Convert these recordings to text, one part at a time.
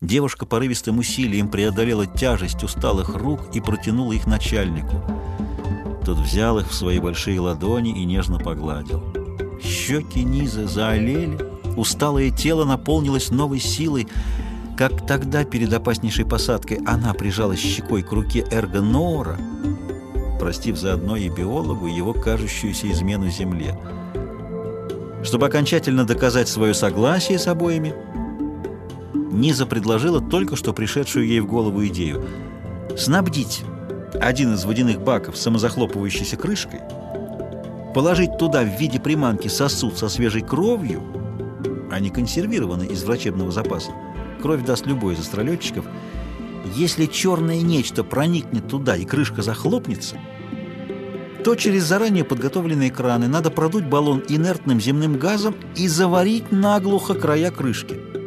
Девушка порывистым усилием преодолела тяжесть усталых рук и протянула их начальнику. Тот взял их в свои большие ладони и нежно погладил. Щеки Низы заолели, усталое тело наполнилось новой силой. Как тогда перед опаснейшей посадкой она прижалась щекой к руке Эрго Ноора, простив заодно и биологу его кажущуюся измену Земле. Чтобы окончательно доказать свое согласие с обоими, Низа предложила только что пришедшую ей в голову идею – снабдить один из водяных баков самозахлопывающейся крышкой, положить туда в виде приманки сосуд со свежей кровью, а не консервированный из врачебного запаса. Кровь даст любой из астролетчиков. Если черное нечто проникнет туда и крышка захлопнется, то через заранее подготовленные краны надо продуть баллон инертным земным газом и заварить наглухо края крышки.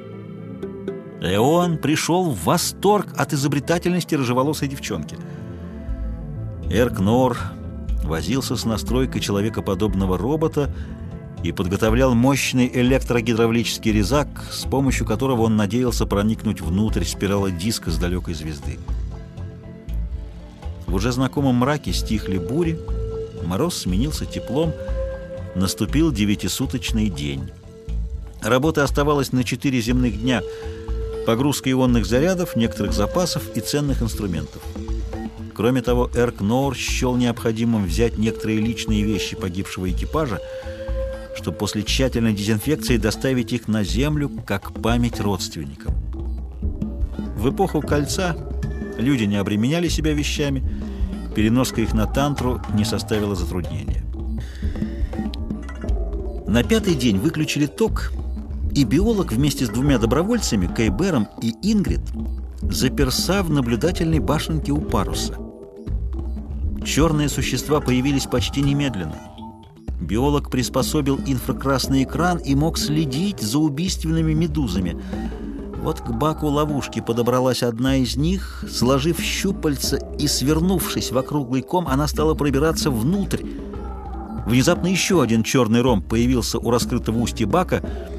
Эон пришел в восторг от изобретательности рыжеволосой девчонки. Эркнор возился с настройкой человекоподобного робота и подготовлял мощный электрогидравлический резак, с помощью которого он надеялся проникнуть внутрь спирала диска с далекой звезды. В уже знакомом мраке стихли бури, мороз сменился теплом, наступил девятисуточный день. Работы оставалось на четыре земных дня – погрузка ионных зарядов, некоторых запасов и ценных инструментов. Кроме того, Эрк Ноор счел необходимым взять некоторые личные вещи погибшего экипажа, чтобы после тщательной дезинфекции доставить их на Землю как память родственникам. В эпоху Кольца люди не обременяли себя вещами, переноска их на Тантру не составила затруднения. На пятый день выключили ток и биолог вместе с двумя добровольцами, Кейбером и Ингрид, заперся в наблюдательной башенке у паруса. Черные существа появились почти немедленно. Биолог приспособил инфракрасный экран и мог следить за убийственными медузами. Вот к баку ловушки подобралась одна из них, сложив щупальца и свернувшись в округлый ком, она стала пробираться внутрь. Внезапно еще один черный ромб появился у раскрытого устья бака —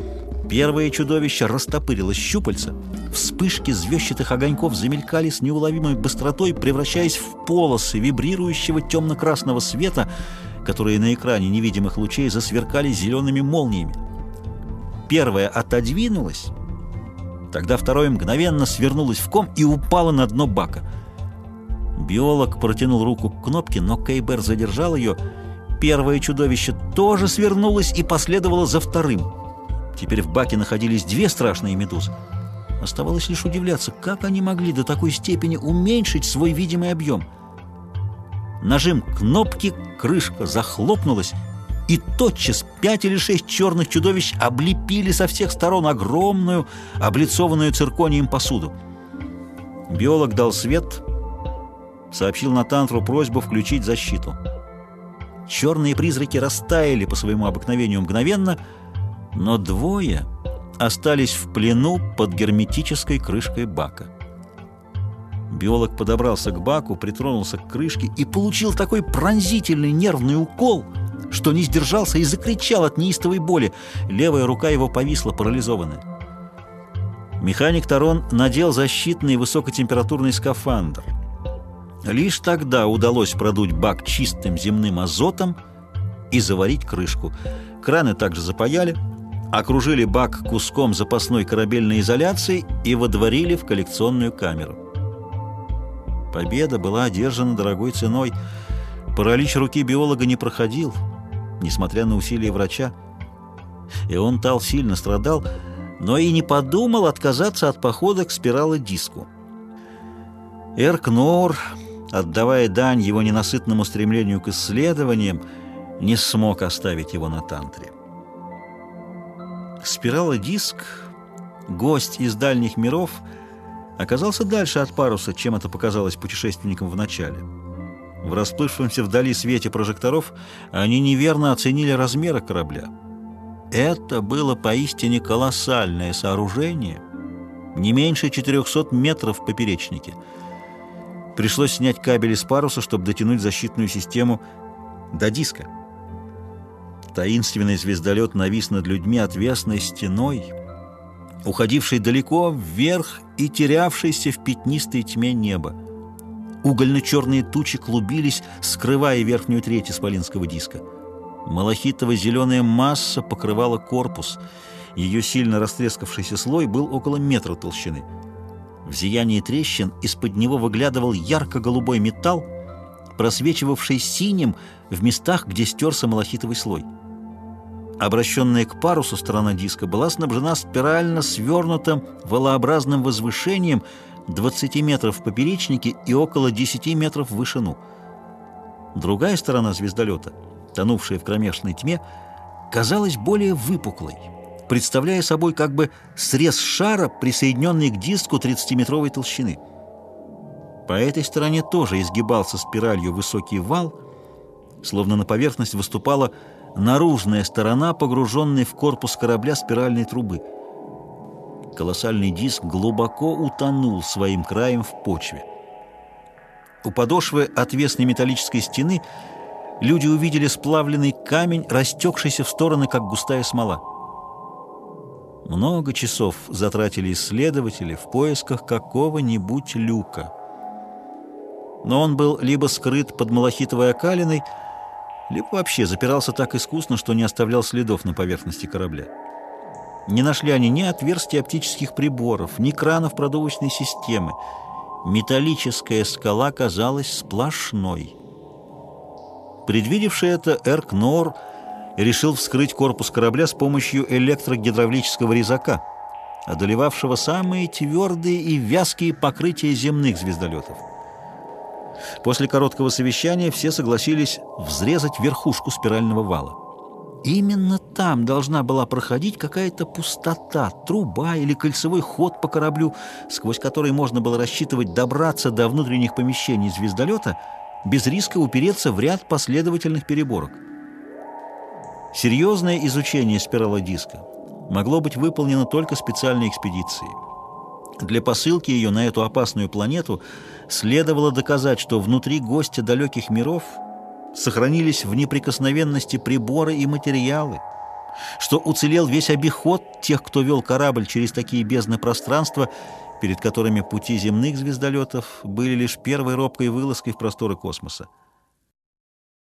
Первое чудовище растопырило щупальца. Вспышки звездчатых огоньков замелькали с неуловимой быстротой, превращаясь в полосы вибрирующего темно-красного света, которые на экране невидимых лучей засверкали зелеными молниями. Первое отодвинулось, тогда второе мгновенно свернулось в ком и упало на дно бака. Биолог протянул руку к кнопке, но Кейбер задержал ее. Первое чудовище тоже свернулось и последовало за вторым. Теперь в баке находились две страшные медузы. Оставалось лишь удивляться, как они могли до такой степени уменьшить свой видимый объем. Нажим кнопки, крышка захлопнулась, и тотчас пять или шесть черных чудовищ облепили со всех сторон огромную, облицованную цирконием посуду. Биолог дал свет, сообщил Натантру просьбу включить защиту. Черные призраки растаяли по своему обыкновению мгновенно — но двое остались в плену под герметической крышкой бака. Биолог подобрался к баку, притронулся к крышке и получил такой пронзительный нервный укол, что не сдержался и закричал от неистовой боли. Левая рука его повисла парализованная. Механик Тарон надел защитный высокотемпературный скафандр. Лишь тогда удалось продуть бак чистым земным азотом и заварить крышку. Краны также запаяли – окружили бак куском запасной корабельной изоляции и водворили в коллекционную камеру. Победа была одержана дорогой ценой. Паралич руки биолога не проходил, несмотря на усилия врача. И он Тал сильно страдал, но и не подумал отказаться от похода к спиралодиску. Эркнор, отдавая дань его ненасытному стремлению к исследованиям, не смог оставить его на тантре. Спирала-диск, гость из дальних миров, оказался дальше от паруса, чем это показалось путешественникам в начале. В расплывшемся вдали свете прожекторов они неверно оценили размеры корабля. Это было поистине колоссальное сооружение, не меньше 400 метров в поперечнике. Пришлось снять кабель из паруса, чтобы дотянуть защитную систему до диска. Таинственный звездолет навис над людьми отвесной стеной. уходивший далеко вверх и терявшийся в пятнистой тьме неба. Угольно-черные тучи клубились, скрывая верхнюю треть исполинского диска. Малахитово-зеленая масса покрывала корпус. Ее сильно растрескавшийся слой был около метра толщины. В зиянии трещин из-под него выглядывал ярко-голубой металл, просвечивавший синим в местах, где стерся малахитовый слой. Обращенная к парусу сторона диска была снабжена спирально свернутым волообразным возвышением 20 метров в поперечнике и около 10 метров в вышину. Другая сторона звездолета, тонувшая в кромешной тьме, казалась более выпуклой, представляя собой как бы срез шара, присоединенный к диску 30-метровой толщины. По этой стороне тоже изгибался спиралью высокий вал, словно на поверхность выступала наружная сторона, погруженной в корпус корабля спиральной трубы. Колоссальный диск глубоко утонул своим краем в почве. У подошвы отвесной металлической стены люди увидели сплавленный камень, растекшийся в стороны, как густая смола. Много часов затратили исследователи в поисках какого-нибудь люка. Но он был либо скрыт под малахитовой окалиной, либо вообще запирался так искусно, что не оставлял следов на поверхности корабля. Не нашли они ни отверстий оптических приборов, ни кранов продувочной системы. Металлическая скала казалась сплошной. Предвидевший это, Эрк Нор решил вскрыть корпус корабля с помощью электрогидравлического резака, одолевавшего самые твердые и вязкие покрытия земных звездолетов. После короткого совещания все согласились взрезать верхушку спирального вала. Именно там должна была проходить какая-то пустота, труба или кольцевой ход по кораблю, сквозь который можно было рассчитывать добраться до внутренних помещений звездолета без риска упереться в ряд последовательных переборок. Серьезное изучение спиралодиска могло быть выполнено только специальной экспедицией. Для посылки ее на эту опасную планету следовало доказать, что внутри гостя далеких миров сохранились в неприкосновенности приборы и материалы, что уцелел весь обиход тех, кто вел корабль через такие бездны пространства, перед которыми пути земных звездолетов были лишь первой робкой вылазкой в просторы космоса.